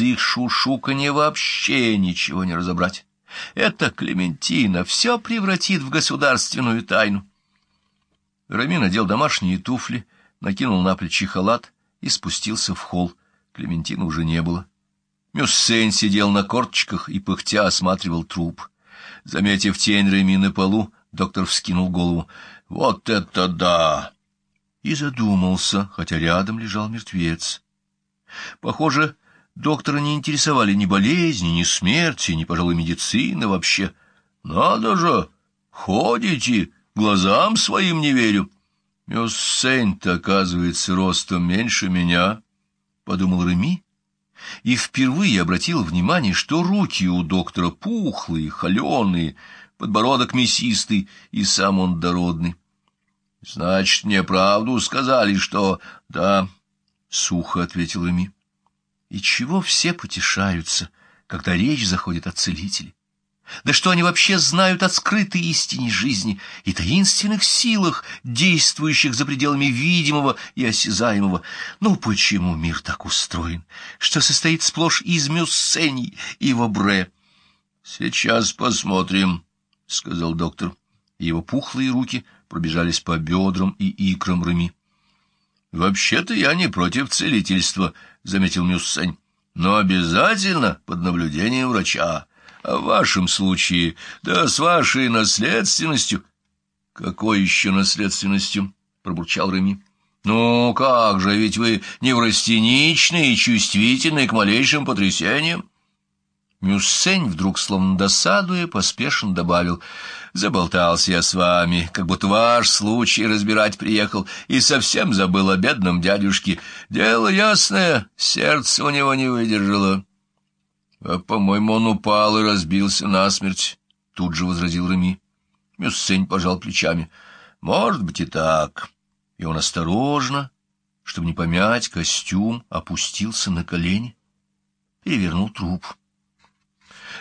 из их шушуканья вообще ничего не разобрать. Это Клементина все превратит в государственную тайну. Рами надел домашние туфли, накинул на плечи халат и спустился в холл. Клементина уже не было. Мюссен сидел на корточках и пыхтя осматривал труп. Заметив тень Реми на полу, доктор вскинул голову. «Вот это да!» И задумался, хотя рядом лежал мертвец. Похоже, доктора не интересовали ни болезни, ни смерти, ни, пожалуй, медицина вообще. «Надо же! Ходите! Глазам своим не верю!» «Мюссень-то, оказывается, ростом меньше меня», — подумал Реми, и впервые обратил внимание, что руки у доктора пухлые, холеные, подбородок мясистый, и сам он дородный. — Значит, мне правду сказали, что... — Да, — сухо ответил Реми. — И чего все потешаются, когда речь заходит о целителе? Да что они вообще знают о скрытой истине жизни и таинственных силах, действующих за пределами видимого и осязаемого? Ну почему мир так устроен, что состоит сплошь из мюссений и вобре? — Сейчас посмотрим, — сказал доктор. Его пухлые руки пробежались по бедрам и икрам Реми. — Вообще-то я не против целительства, — заметил Мюссень, — но обязательно под наблюдением врача. А в вашем случае, да с вашей наследственностью... — Какой еще наследственностью? — пробурчал Реми. — Ну, как же, ведь вы неврастеничный и чувствительный к малейшим потрясениям. Мюссень, вдруг словно досадуя, поспешно добавил. — Заболтался я с вами, как будто ваш случай разбирать приехал, и совсем забыл о бедном дядюшке. Дело ясное, сердце у него не выдержало. А, по-моему, он упал и разбился насмерть, — тут же возразил Реми. Мюссень пожал плечами. — Может быть и так. И он осторожно, чтобы не помять костюм, опустился на колени, перевернул труп.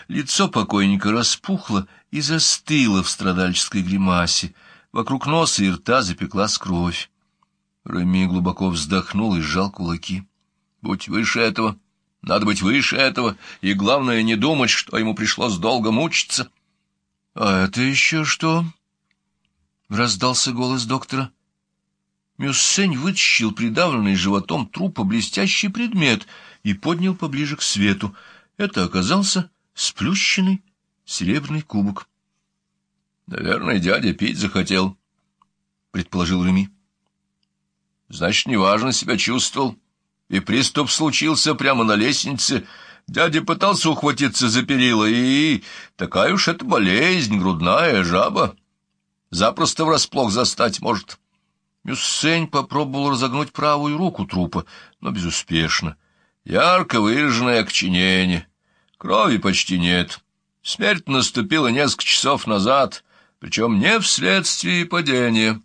Лицо покойника распухло и застыло в страдальческой гримасе. Вокруг носа и рта запеклась кровь. Рами глубоко вздохнул и сжал кулаки. — Будь выше этого! — надо быть выше этого, и главное не думать, что ему пришлось долго мучиться. — А это еще что? — раздался голос доктора. Мюссень вытащил придавленный животом трупа блестящий предмет и поднял поближе к свету. Это оказался сплющенный серебряный кубок. — Наверное, дядя пить захотел, — предположил Реми. — Значит, неважно себя чувствовал. — и приступ случился прямо на лестнице. Дядя пытался ухватиться за перила, и... Такая уж это болезнь, грудная жаба. Запросто врасплох застать может. Мюссень попробовал разогнуть правую руку трупа, но безуспешно. Ярко выраженное окченение. Крови почти нет. Смерть наступила несколько часов назад, причем не вследствие падения.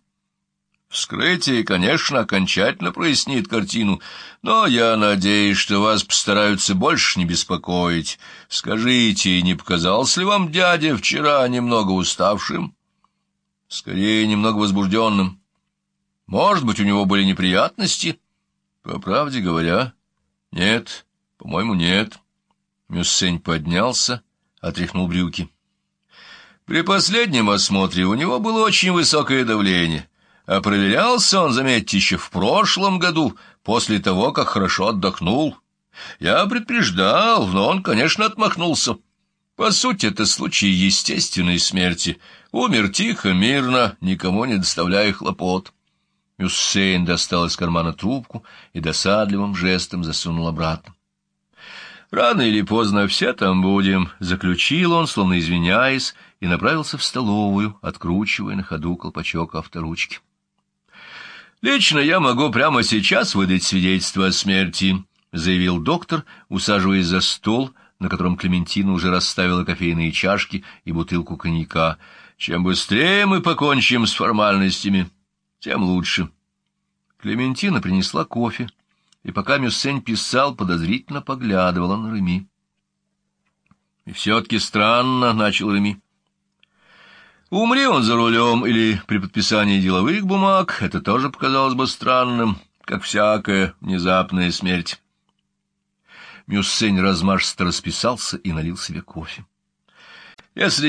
Вскрытие, конечно, окончательно прояснит картину, но я надеюсь, что вас постараются больше не беспокоить. Скажите, не показался ли вам дядя вчера немного уставшим? Скорее, немного возбужденным. Может быть, у него были неприятности? По правде говоря, нет, по-моему, нет. Мюссень поднялся, отряхнул брюки. При последнем осмотре у него было очень высокое давление — а проверялся он, заметьте, еще в прошлом году, после того, как хорошо отдохнул. Я предупреждал, но он, конечно, отмахнулся. По сути, это случай естественной смерти. Умер тихо, мирно, никому не доставляя хлопот. Мюссейн достал из кармана трубку и досадливым жестом засунул обратно. «Рано или поздно все там будем», — заключил он, словно извиняясь, и направился в столовую, откручивая на ходу колпачок авторучки. «Лично я могу прямо сейчас выдать свидетельство о смерти», — заявил доктор, усаживаясь за стол, на котором Клементина уже расставила кофейные чашки и бутылку коньяка. «Чем быстрее мы покончим с формальностями, тем лучше». Клементина принесла кофе, и пока Мюссень писал, подозрительно поглядывала на Реми. «И все-таки странно», — начал Реми. Умри он за рулем или при подписании деловых бумаг, это тоже показалось бы странным, как всякая внезапная смерть. Мюссень размашисто расписался и налил себе кофе. Если